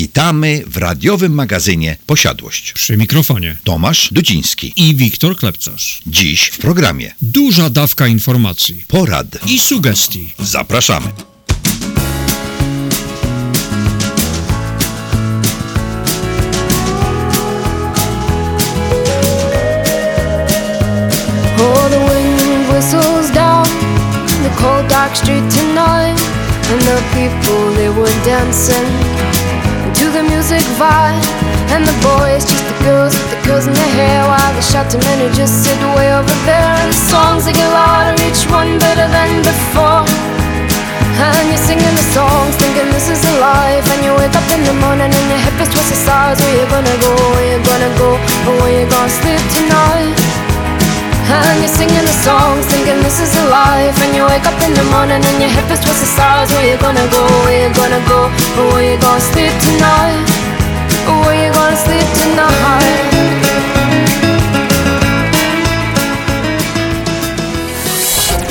Witamy w radiowym magazynie Posiadłość. Przy mikrofonie Tomasz Dudziński. i Wiktor Klepcarz. Dziś w programie Duża dawka informacji porad. i sugestii. Zapraszamy. Cold dark street tonight, and the people they were dancing vibe, and the boys just the girls with the girls in their hair, while the shouting men who just sit way over there, and the songs they get louder, each one better than before. And you're singing the songs, thinking this is a life. And you wake up in the morning and your hip is twisted sides. Where you gonna go? Where you gonna go? Or where you gonna sleep tonight? And you're singing the songs, thinking this is a life. And you wake up in the morning and your hip is twisted sides. Where you gonna go? Where you gonna go? Or where you gonna sleep tonight?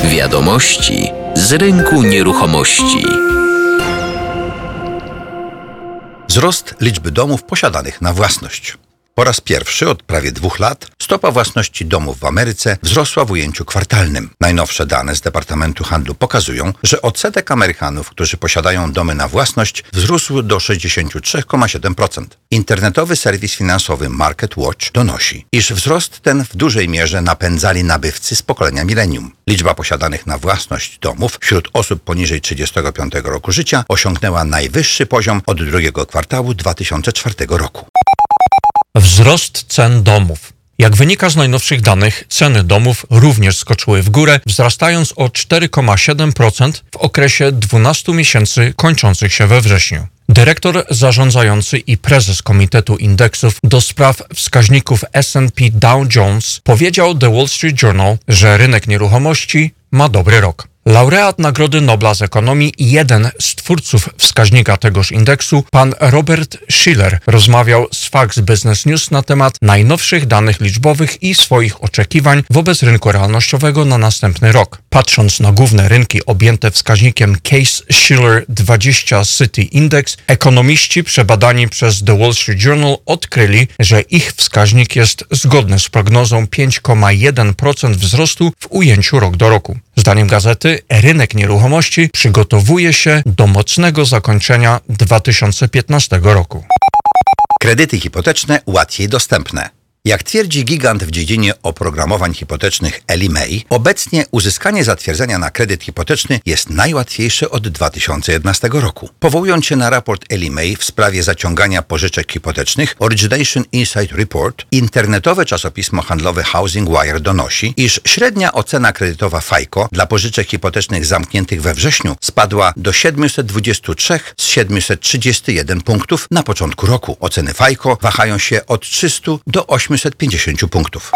Wiadomości z rynku nieruchomości. Wzrost liczby domów posiadanych na własność. Po raz pierwszy od prawie dwóch lat stopa własności domów w Ameryce wzrosła w ujęciu kwartalnym. Najnowsze dane z Departamentu Handlu pokazują, że odsetek Amerykanów, którzy posiadają domy na własność, wzrósł do 63,7%. Internetowy serwis finansowy Market Watch donosi, iż wzrost ten w dużej mierze napędzali nabywcy z pokolenia milenium. Liczba posiadanych na własność domów wśród osób poniżej 35 roku życia osiągnęła najwyższy poziom od drugiego kwartału 2004 roku. Wzrost cen domów. Jak wynika z najnowszych danych, ceny domów również skoczyły w górę, wzrastając o 4,7% w okresie 12 miesięcy kończących się we wrześniu. Dyrektor zarządzający i prezes Komitetu Indeksów do spraw wskaźników S&P Dow Jones powiedział The Wall Street Journal, że rynek nieruchomości ma dobry rok. Laureat Nagrody Nobla z ekonomii i jeden z twórców wskaźnika tegoż indeksu, pan Robert Schiller, rozmawiał z Fox Business News na temat najnowszych danych liczbowych i swoich oczekiwań wobec rynku realnościowego na następny rok. Patrząc na główne rynki objęte wskaźnikiem Case Shiller 20 City Index, ekonomiści przebadani przez The Wall Street Journal odkryli, że ich wskaźnik jest zgodny z prognozą 5,1% wzrostu w ujęciu rok do roku. Zdaniem gazety, rynek nieruchomości przygotowuje się do mocnego zakończenia 2015 roku. Kredyty hipoteczne łatwiej dostępne. Jak twierdzi gigant w dziedzinie oprogramowań hipotecznych Ellie Mae, obecnie uzyskanie zatwierdzenia na kredyt hipoteczny jest najłatwiejsze od 2011 roku. Powołując się na raport Ellie Mae w sprawie zaciągania pożyczek hipotecznych Origination Insight Report, internetowe czasopismo handlowe Housing Wire donosi, iż średnia ocena kredytowa FICO dla pożyczek hipotecznych zamkniętych we wrześniu spadła do 723 z 731 punktów na początku roku. Oceny FICO wahają się od 300 do 850 punktów.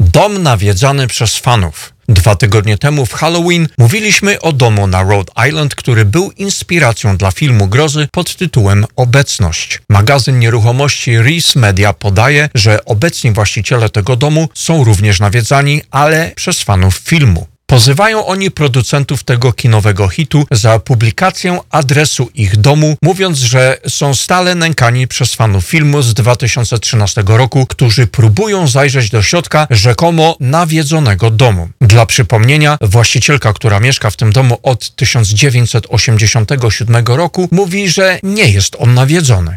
Dom nawiedzany przez fanów. Dwa tygodnie temu w Halloween mówiliśmy o domu na Rhode Island, który był inspiracją dla filmu grozy pod tytułem Obecność. Magazyn nieruchomości Reese Media podaje, że obecni właściciele tego domu są również nawiedzani, ale przez fanów filmu. Pozywają oni producentów tego kinowego hitu za publikację adresu ich domu, mówiąc, że są stale nękani przez fanów filmu z 2013 roku, którzy próbują zajrzeć do środka rzekomo nawiedzonego domu. Dla przypomnienia, właścicielka, która mieszka w tym domu od 1987 roku, mówi, że nie jest on nawiedzony.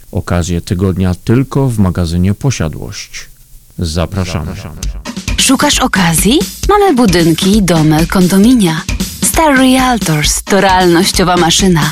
Okazje tygodnia tylko w magazynie Posiadłość. Zapraszamy. Szukasz okazji? Mamy budynki, domy, kondominia. Star Realtors to realnościowa maszyna.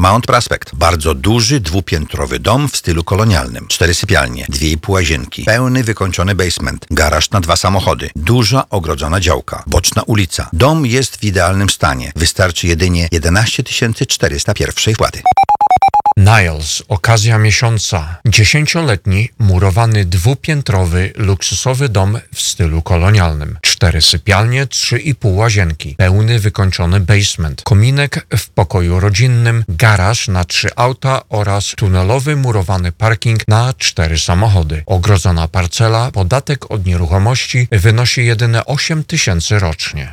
Mount Prospect. Bardzo duży, dwupiętrowy dom w stylu kolonialnym. Cztery sypialnie, dwie i pół łazienki, pełny wykończony basement, garaż na dwa samochody, duża ogrodzona działka, boczna ulica. Dom jest w idealnym stanie. Wystarczy jedynie 11 400 pierwszej płaty. Niles, okazja miesiąca. Dziesięcioletni, murowany, dwupiętrowy, luksusowy dom w stylu kolonialnym. Cztery sypialnie, trzy i pół łazienki, pełny wykończony basement, kominek w pokoju rodzinnym, garaż na trzy auta oraz tunelowy murowany parking na cztery samochody. Ogrodzona parcela, podatek od nieruchomości wynosi jedyne 8 tysięcy rocznie.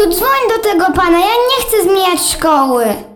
Mamusiu, dzwoń do tego pana, ja nie chcę zmieniać szkoły.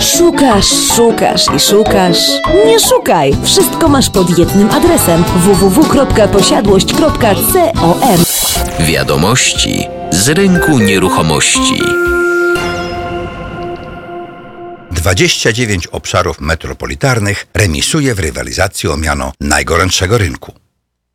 Szukasz, szukasz i szukasz. Nie szukaj! Wszystko masz pod jednym adresem www.posiadłość.com. Wiadomości z rynku nieruchomości. 29 obszarów metropolitarnych remisuje w rywalizacji o miano najgorętszego rynku.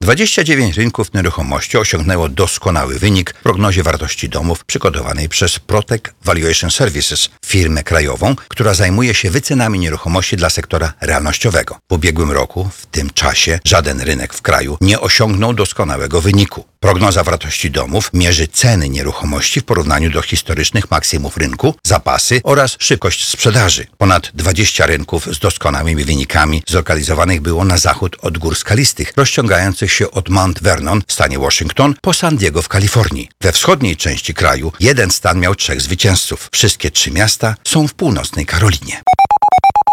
29 rynków nieruchomości osiągnęło doskonały wynik w prognozie wartości domów przygotowanej przez Protec Valuation Services, firmę krajową, która zajmuje się wycenami nieruchomości dla sektora realnościowego. W ubiegłym roku, w tym czasie, żaden rynek w kraju nie osiągnął doskonałego wyniku. Prognoza wartości domów mierzy ceny nieruchomości w porównaniu do historycznych maksymów rynku, zapasy oraz szybkość sprzedaży. Ponad 20 rynków z doskonałymi wynikami zlokalizowanych było na zachód od gór skalistych, rozciągających się od Mount Vernon w stanie Washington po San Diego w Kalifornii. We wschodniej części kraju jeden stan miał trzech zwycięzców. Wszystkie trzy miasta są w północnej Karolinie.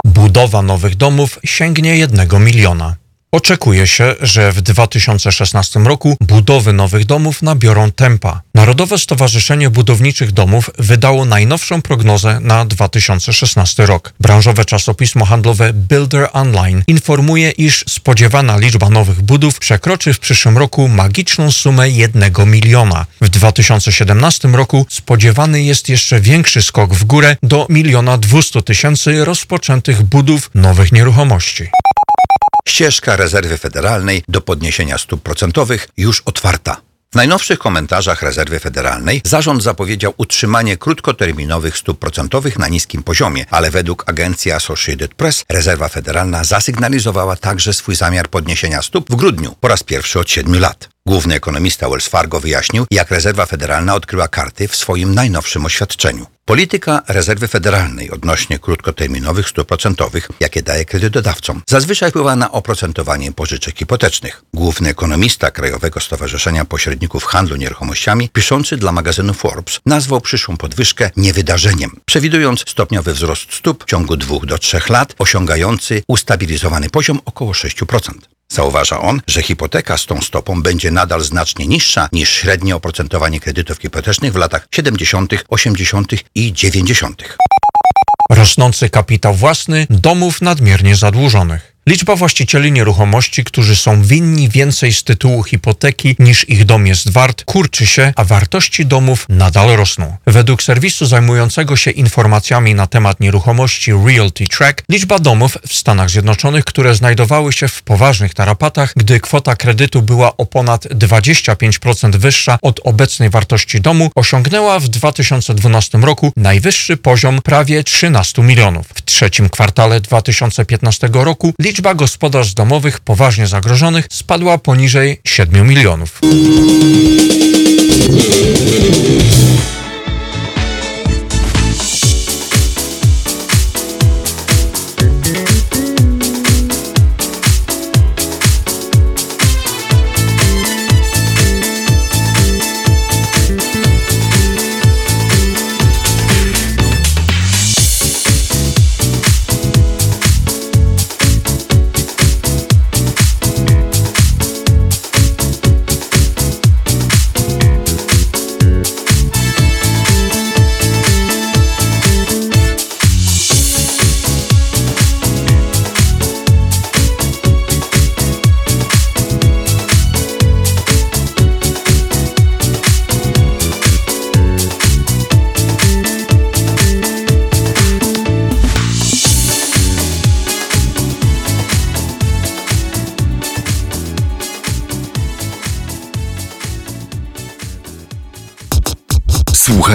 Budowa nowych domów sięgnie jednego miliona. Oczekuje się, że w 2016 roku budowy nowych domów nabiorą tempa. Narodowe Stowarzyszenie Budowniczych Domów wydało najnowszą prognozę na 2016 rok. Branżowe czasopismo handlowe Builder Online informuje, iż spodziewana liczba nowych budów przekroczy w przyszłym roku magiczną sumę jednego miliona. W 2017 roku spodziewany jest jeszcze większy skok w górę do miliona dwustu tysięcy rozpoczętych budów nowych nieruchomości. Ścieżka rezerwy federalnej do podniesienia stóp procentowych już otwarta. W najnowszych komentarzach rezerwy federalnej zarząd zapowiedział utrzymanie krótkoterminowych stóp procentowych na niskim poziomie, ale według agencji Associated Press rezerwa federalna zasygnalizowała także swój zamiar podniesienia stóp w grudniu po raz pierwszy od siedmiu lat. Główny ekonomista Wells Fargo wyjaśnił, jak rezerwa federalna odkryła karty w swoim najnowszym oświadczeniu. Polityka rezerwy federalnej odnośnie krótkoterminowych stóp procentowych, jakie daje kredytodawcom, zazwyczaj wpływa na oprocentowanie pożyczek hipotecznych. Główny ekonomista Krajowego Stowarzyszenia Pośredników Handlu Nieruchomościami, piszący dla magazynu Forbes, nazwał przyszłą podwyżkę niewydarzeniem, przewidując stopniowy wzrost stóp w ciągu dwóch do trzech lat, osiągający ustabilizowany poziom około 6%. Zauważa on, że hipoteka z tą stopą będzie nadal znacznie niższa niż średnie oprocentowanie kredytów hipotecznych w latach 70., 80. i 90. Rosnący kapitał własny domów nadmiernie zadłużonych. Liczba właścicieli nieruchomości, którzy są winni więcej z tytułu hipoteki niż ich dom jest wart, kurczy się, a wartości domów nadal rosną. Według serwisu zajmującego się informacjami na temat nieruchomości Realty Track, liczba domów w Stanach Zjednoczonych, które znajdowały się w poważnych tarapatach, gdy kwota kredytu była o ponad 25% wyższa od obecnej wartości domu, osiągnęła w 2012 roku najwyższy poziom prawie 13 milionów. W trzecim kwartale 2015 roku liczba gospodarstw domowych poważnie zagrożonych spadła poniżej 7 milionów.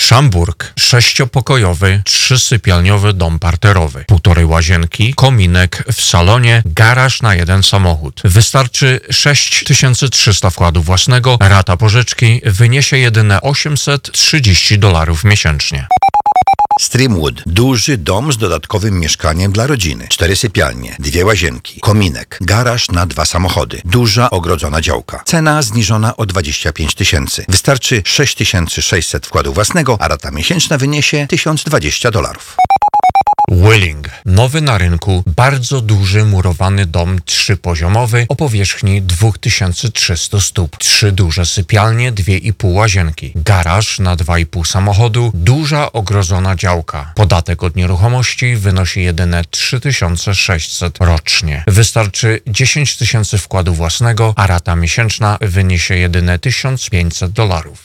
Szamburg. Sześciopokojowy, trzysypialniowy dom parterowy. Półtorej łazienki, kominek w salonie, garaż na jeden samochód. Wystarczy 6300 wkładu własnego, rata pożyczki wyniesie jedyne 830 dolarów miesięcznie. Streamwood. Duży dom z dodatkowym mieszkaniem dla rodziny. Cztery sypialnie, dwie łazienki, kominek, garaż na dwa samochody. Duża ogrodzona działka. Cena zniżona o 25 tysięcy. Wystarczy 6600 wkładu własnego, a rata miesięczna wyniesie 1020 dolarów. Willing. Nowy na rynku, bardzo duży murowany dom trzypoziomowy o powierzchni 2300 stóp. Trzy duże sypialnie, dwie i pół łazienki. Garaż na dwa i pół samochodu, duża ogrodzona działka. Podatek od nieruchomości wynosi jedyne 3600 rocznie. Wystarczy 10 tysięcy wkładu własnego, a rata miesięczna wyniesie jedyne 1500 dolarów.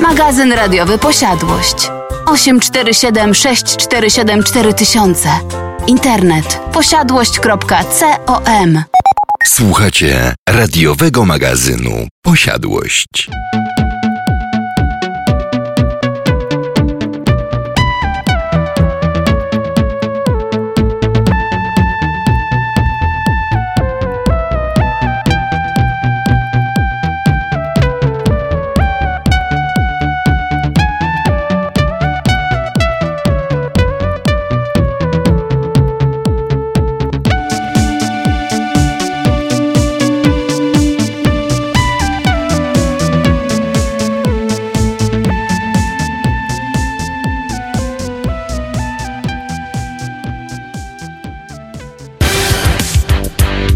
Magazyn radiowy Posiadłość. 847 647 4000. Internet posiadłość.com Słuchacie radiowego magazynu Posiadłość.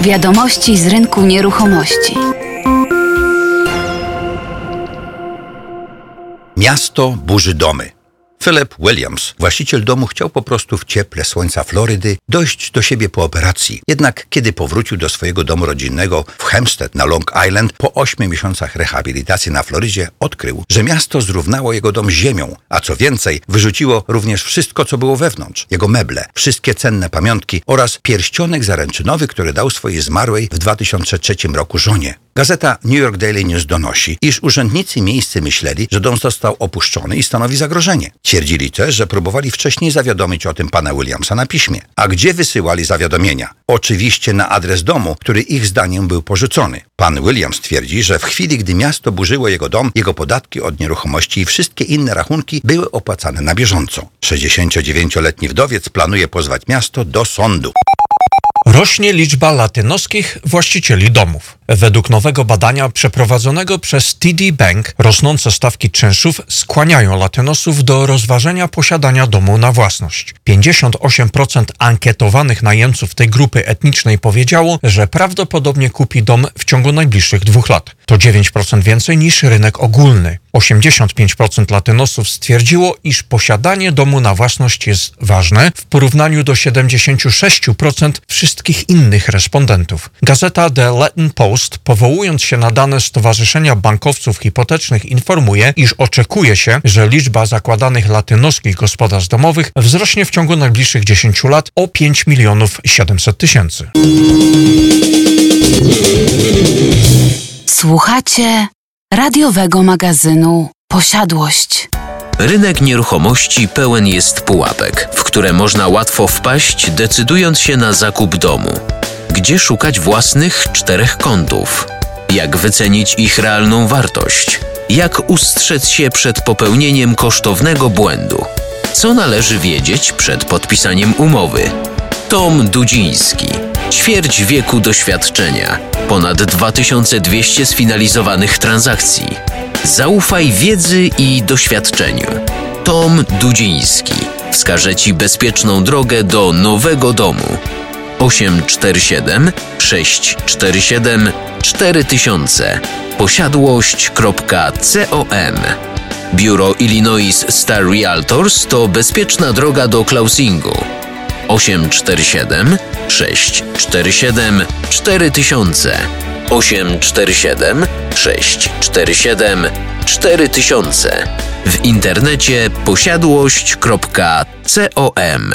Wiadomości z rynku nieruchomości. Miasto burzy domy. Philip Williams, właściciel domu, chciał po prostu w cieple słońca Florydy dojść do siebie po operacji. Jednak kiedy powrócił do swojego domu rodzinnego w Hempstead na Long Island, po ośmiu miesiącach rehabilitacji na Florydzie odkrył, że miasto zrównało jego dom z ziemią, a co więcej, wyrzuciło również wszystko, co było wewnątrz. Jego meble, wszystkie cenne pamiątki oraz pierścionek zaręczynowy, który dał swojej zmarłej w 2003 roku żonie. Gazeta New York Daily News donosi, iż urzędnicy miejscy myśleli, że dom został opuszczony i stanowi zagrożenie. Twierdzili też, że próbowali wcześniej zawiadomić o tym pana Williamsa na piśmie. A gdzie wysyłali zawiadomienia? Oczywiście na adres domu, który ich zdaniem był porzucony. Pan Williams twierdzi, że w chwili, gdy miasto burzyło jego dom, jego podatki od nieruchomości i wszystkie inne rachunki były opłacane na bieżąco. 69-letni wdowiec planuje pozwać miasto do sądu. Rośnie liczba latynoskich właścicieli domów. Według nowego badania przeprowadzonego przez TD Bank rosnące stawki czynszów skłaniają latynosów do rozważenia posiadania domu na własność. 58% ankietowanych najemców tej grupy etnicznej powiedziało, że prawdopodobnie kupi dom w ciągu najbliższych dwóch lat. To 9% więcej niż rynek ogólny. 85% latynosów stwierdziło, iż posiadanie domu na własność jest ważne w porównaniu do 76% wszystkich innych respondentów. Gazeta The Latin Post, powołując się na dane Stowarzyszenia Bankowców Hipotecznych, informuje, iż oczekuje się, że liczba zakładanych latynoskich gospodarstw domowych wzrośnie w ciągu najbliższych 10 lat o 5 milionów 700 tysięcy. Słuchacie radiowego magazynu Posiadłość. Rynek nieruchomości pełen jest pułapek, w które można łatwo wpaść, decydując się na zakup domu. Gdzie szukać własnych czterech kątów? Jak wycenić ich realną wartość? Jak ustrzec się przed popełnieniem kosztownego błędu? Co należy wiedzieć przed podpisaniem umowy? Tom Dudziński. Ćwierć wieku doświadczenia. Ponad 2200 sfinalizowanych transakcji. Zaufaj wiedzy i doświadczeniu. Tom Dudziński wskaże Ci bezpieczną drogę do nowego domu. 847 647 4000 posiadłość.com Biuro Illinois Star Realtors to bezpieczna droga do closingu. 847 647 4000 847 647 4000 w internecie posiadłość.com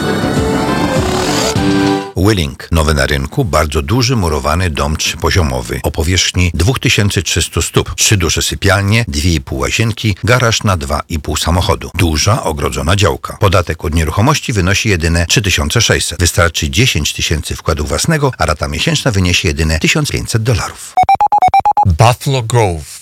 Willing, nowy na rynku, bardzo duży murowany dom trzypoziomowy o powierzchni 2300 stóp, trzy duże sypialnie, dwie i pół łazienki, garaż na dwa i pół samochodu. Duża, ogrodzona działka. Podatek od nieruchomości wynosi jedyne 3600. Wystarczy 10 tysięcy wkładu własnego, a rata miesięczna wyniesie jedyne 1500 dolarów. Buffalo Grove.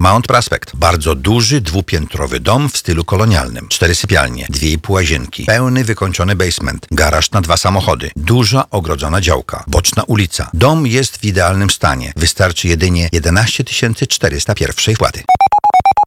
Mount Prospect. Bardzo duży, dwupiętrowy dom w stylu kolonialnym. Cztery sypialnie, dwie i pół łazienki, pełny wykończony basement, garaż na dwa samochody, duża ogrodzona działka, boczna ulica. Dom jest w idealnym stanie. Wystarczy jedynie 11 400 pierwszej wpłaty.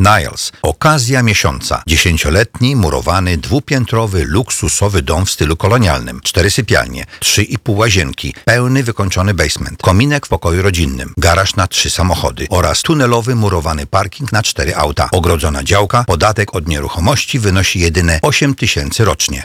Niles. Okazja miesiąca. Dziesięcioletni, murowany, dwupiętrowy, luksusowy dom w stylu kolonialnym. Cztery sypialnie, trzy i pół łazienki, pełny wykończony basement, kominek w pokoju rodzinnym, garaż na trzy samochody oraz tunelowy, murowany parking na cztery auta. Ogrodzona działka, podatek od nieruchomości wynosi jedyne 8 tysięcy rocznie.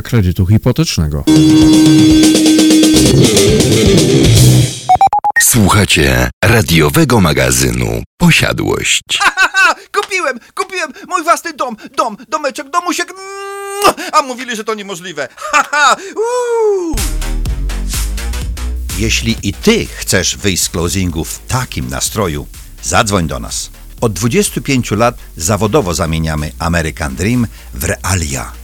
kredytu hipotecznego. Słuchacie radiowego magazynu Posiadłość. kupiłem, kupiłem mój własny dom, dom, domeczek, domusiek. A mówili, że to niemożliwe. Haha. Jeśli i ty chcesz wyjść z closingu w takim nastroju, zadzwoń do nas. Od 25 lat zawodowo zamieniamy American Dream w realia,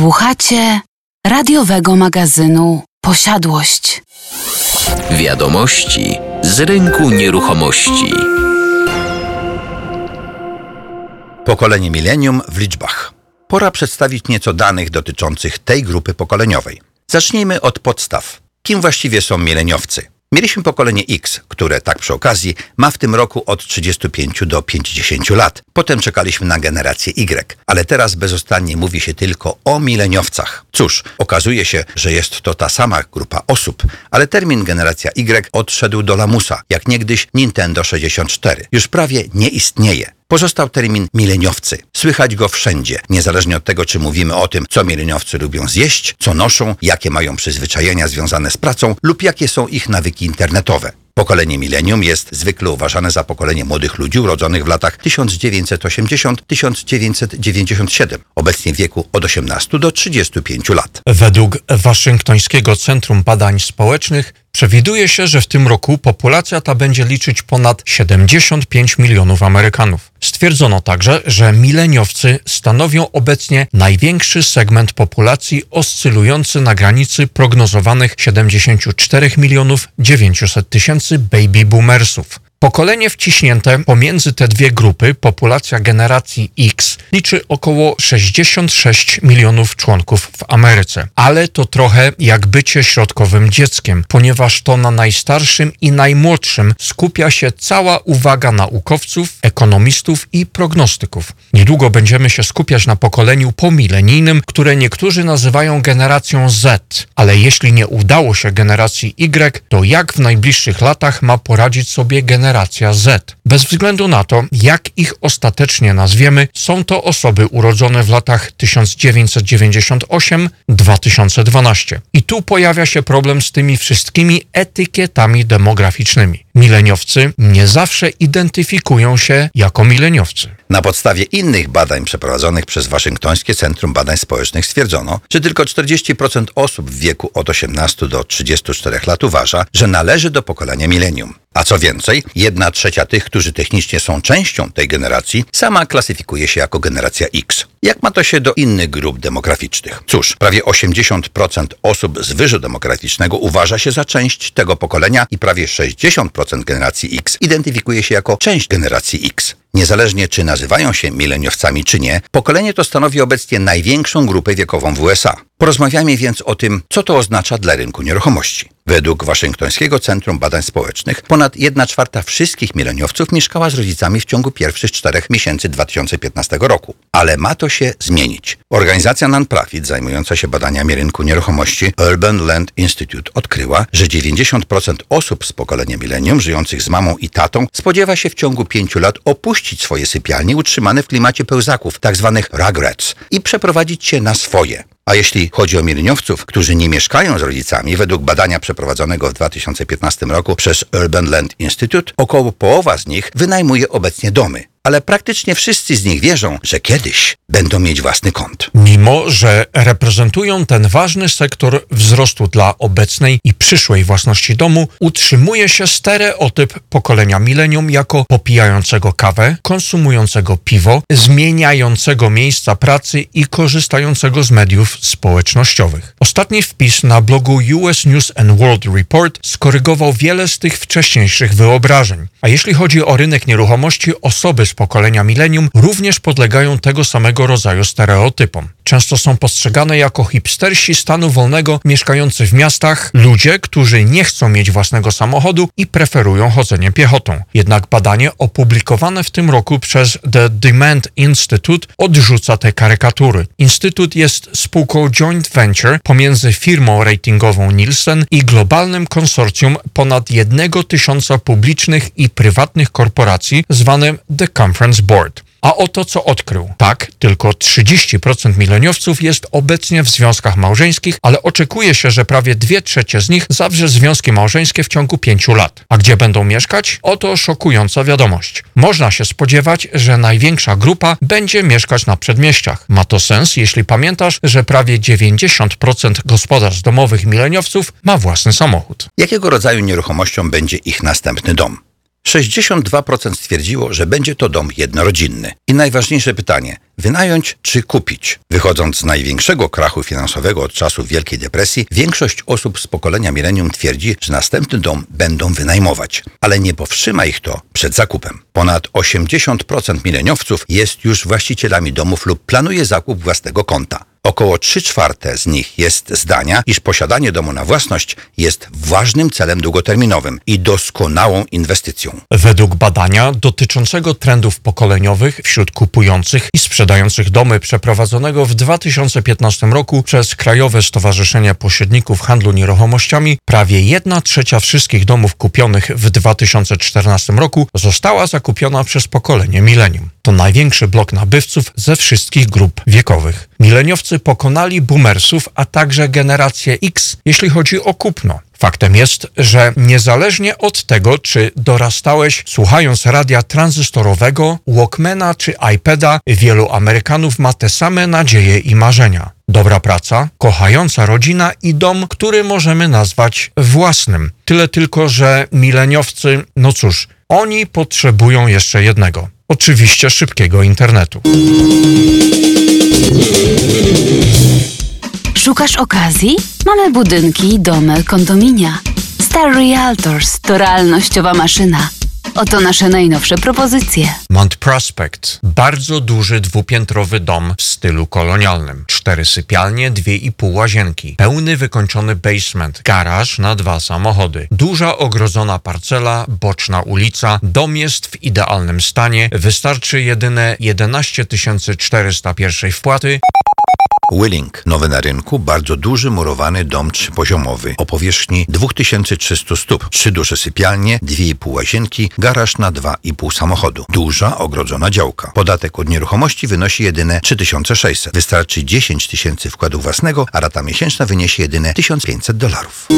Słuchacie radiowego magazynu Posiadłość. Wiadomości z rynku nieruchomości. Pokolenie milenium w liczbach. Pora przedstawić nieco danych dotyczących tej grupy pokoleniowej. Zacznijmy od podstaw. Kim właściwie są mileniowcy? Mieliśmy pokolenie X, które tak przy okazji ma w tym roku od 35 do 50 lat. Potem czekaliśmy na generację Y, ale teraz bezostannie mówi się tylko o mileniowcach. Cóż, okazuje się, że jest to ta sama grupa osób, ale termin generacja Y odszedł do lamusa, jak niegdyś Nintendo 64. Już prawie nie istnieje. Pozostał termin mileniowcy. Słychać go wszędzie, niezależnie od tego, czy mówimy o tym, co mileniowcy lubią zjeść, co noszą, jakie mają przyzwyczajenia związane z pracą lub jakie są ich nawyki internetowe. Pokolenie milenium jest zwykle uważane za pokolenie młodych ludzi urodzonych w latach 1980-1997, obecnie w wieku od 18 do 35 lat. Według Waszyngtońskiego Centrum Badań Społecznych przewiduje się, że w tym roku populacja ta będzie liczyć ponad 75 milionów Amerykanów. Stwierdzono także, że mileniowcy stanowią obecnie największy segment populacji oscylujący na granicy prognozowanych 74 milionów 900 tysięcy baby boomersów. Pokolenie wciśnięte pomiędzy te dwie grupy, populacja generacji X, liczy około 66 milionów członków w Ameryce. Ale to trochę jak bycie środkowym dzieckiem, ponieważ to na najstarszym i najmłodszym skupia się cała uwaga naukowców, ekonomistów i prognostyków. Niedługo będziemy się skupiać na pokoleniu pomilenijnym, które niektórzy nazywają generacją Z, ale jeśli nie udało się generacji Y, to jak w najbliższych latach ma poradzić sobie generacja Z? Bez względu na to, jak ich ostatecznie nazwiemy, są to osoby urodzone w latach 1998-2012. I tu pojawia się problem z tymi wszystkimi etykietami demograficznymi. Mileniowcy nie zawsze identyfikują się jako mileniowcy. Na podstawie innych badań przeprowadzonych przez Waszyngtońskie Centrum Badań Społecznych stwierdzono, że tylko 40% osób w wieku od 18 do 34 lat uważa, że należy do pokolenia milenium. A co więcej, jedna trzecia tych, którzy technicznie są częścią tej generacji, sama klasyfikuje się jako generacja X. Jak ma to się do innych grup demograficznych? Cóż, prawie 80% osób z wyżu demograficznego uważa się za część tego pokolenia i prawie 60% generacji X identyfikuje się jako część generacji X. Niezależnie czy nazywają się mileniowcami czy nie, pokolenie to stanowi obecnie największą grupę wiekową w USA. Porozmawiamy więc o tym, co to oznacza dla rynku nieruchomości. Według Waszyngtońskiego Centrum Badań Społecznych ponad 1 czwarta wszystkich mileniowców mieszkała z rodzicami w ciągu pierwszych czterech miesięcy 2015 roku. Ale ma to się zmienić. Organizacja non-profit zajmująca się badaniami rynku nieruchomości Urban Land Institute odkryła, że 90% osób z pokolenia milenium żyjących z mamą i tatą spodziewa się w ciągu pięciu lat opuścić swoje sypialnie utrzymane w klimacie pełzaków, tzw. rugrats, i przeprowadzić się na swoje. A jeśli chodzi o mileniowców, którzy nie mieszkają z rodzicami, według badania przeprowadzonego w 2015 roku przez Urban Land Institute, około połowa z nich wynajmuje obecnie domy. Ale praktycznie wszyscy z nich wierzą, że kiedyś będą mieć własny kąt. Mimo, że reprezentują ten ważny sektor wzrostu dla obecnej i przyszłej własności domu, utrzymuje się stereotyp pokolenia milenium jako popijającego kawę, konsumującego piwo, zmieniającego miejsca pracy i korzystającego z mediów społecznościowych. Ostatni wpis na blogu US News and World Report skorygował wiele z tych wcześniejszych wyobrażeń. A jeśli chodzi o rynek nieruchomości, osoby z pokolenia milenium również podlegają tego samego rodzaju stereotypom. Często są postrzegane jako hipstersi stanu wolnego mieszkający w miastach, ludzie, którzy nie chcą mieć własnego samochodu i preferują chodzenie piechotą. Jednak badanie opublikowane w tym roku przez The Demand Institute odrzuca te karykatury. Instytut jest spółką joint venture pomiędzy firmą ratingową Nielsen i globalnym konsorcjum ponad jednego tysiąca publicznych i prywatnych korporacji zwanym The Conference Board. A oto co odkrył. Tak, tylko 30% mileniowców jest obecnie w związkach małżeńskich, ale oczekuje się, że prawie 2 trzecie z nich zawrze związki małżeńskie w ciągu 5 lat. A gdzie będą mieszkać? Oto szokująca wiadomość. Można się spodziewać, że największa grupa będzie mieszkać na przedmieściach. Ma to sens, jeśli pamiętasz, że prawie 90% gospodarstw domowych mileniowców ma własny samochód. Jakiego rodzaju nieruchomością będzie ich następny dom? 62% stwierdziło, że będzie to dom jednorodzinny. I najważniejsze pytanie: wynająć czy kupić? Wychodząc z największego krachu finansowego od czasów Wielkiej Depresji, większość osób z pokolenia milenium twierdzi, że następny dom będą wynajmować, ale nie powstrzyma ich to przed zakupem. Ponad 80% mileniowców jest już właścicielami domów lub planuje zakup własnego konta. Około 3 czwarte z nich jest zdania, iż posiadanie domu na własność jest ważnym celem długoterminowym i doskonałą inwestycją. Według badania dotyczącego trendów pokoleniowych wśród kupujących i sprzedających domy przeprowadzonego w 2015 roku przez Krajowe Stowarzyszenie Pośredników Handlu Nieruchomościami, prawie 1 trzecia wszystkich domów kupionych w 2014 roku została zakupiona przez pokolenie milenium. To największy blok nabywców ze wszystkich grup wiekowych. Mileniowcy pokonali boomersów, a także generację X, jeśli chodzi o kupno. Faktem jest, że niezależnie od tego, czy dorastałeś słuchając radia tranzystorowego, Walkmana czy iPada, wielu Amerykanów ma te same nadzieje i marzenia. Dobra praca, kochająca rodzina i dom, który możemy nazwać własnym. Tyle tylko, że mileniowcy, no cóż, oni potrzebują jeszcze jednego. Oczywiście szybkiego internetu. Szukasz okazji? Mamy budynki, domy, kondominia. Star Realtors to realnościowa maszyna. Oto nasze najnowsze propozycje. Mount Prospect. Bardzo duży dwupiętrowy dom w stylu kolonialnym. Cztery sypialnie, dwie i pół łazienki. Pełny wykończony basement. Garaż na dwa samochody. Duża ogrodzona parcela, boczna ulica. Dom jest w idealnym stanie. Wystarczy jedyne 11 400 pierwszej wpłaty. Willing, nowy na rynku, bardzo duży murowany dom trzypoziomowy o powierzchni 2300 stóp, trzy duże sypialnie, dwie i pół łazienki, garaż na dwa i pół samochodu, duża ogrodzona działka. Podatek od nieruchomości wynosi jedyne 3600. Wystarczy 10 tysięcy wkładu własnego, a rata miesięczna wyniesie jedyne 1500 dolarów.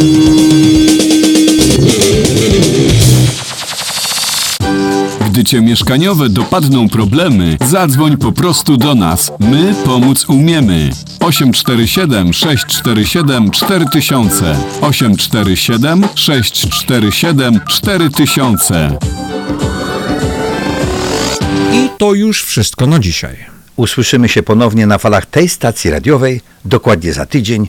Gdy cię mieszkaniowe dopadną problemy, zadzwoń po prostu do nas. My pomóc umiemy. 847 647 4000 847 647 4000 I to już wszystko na dzisiaj. Usłyszymy się ponownie na falach tej stacji radiowej dokładnie za tydzień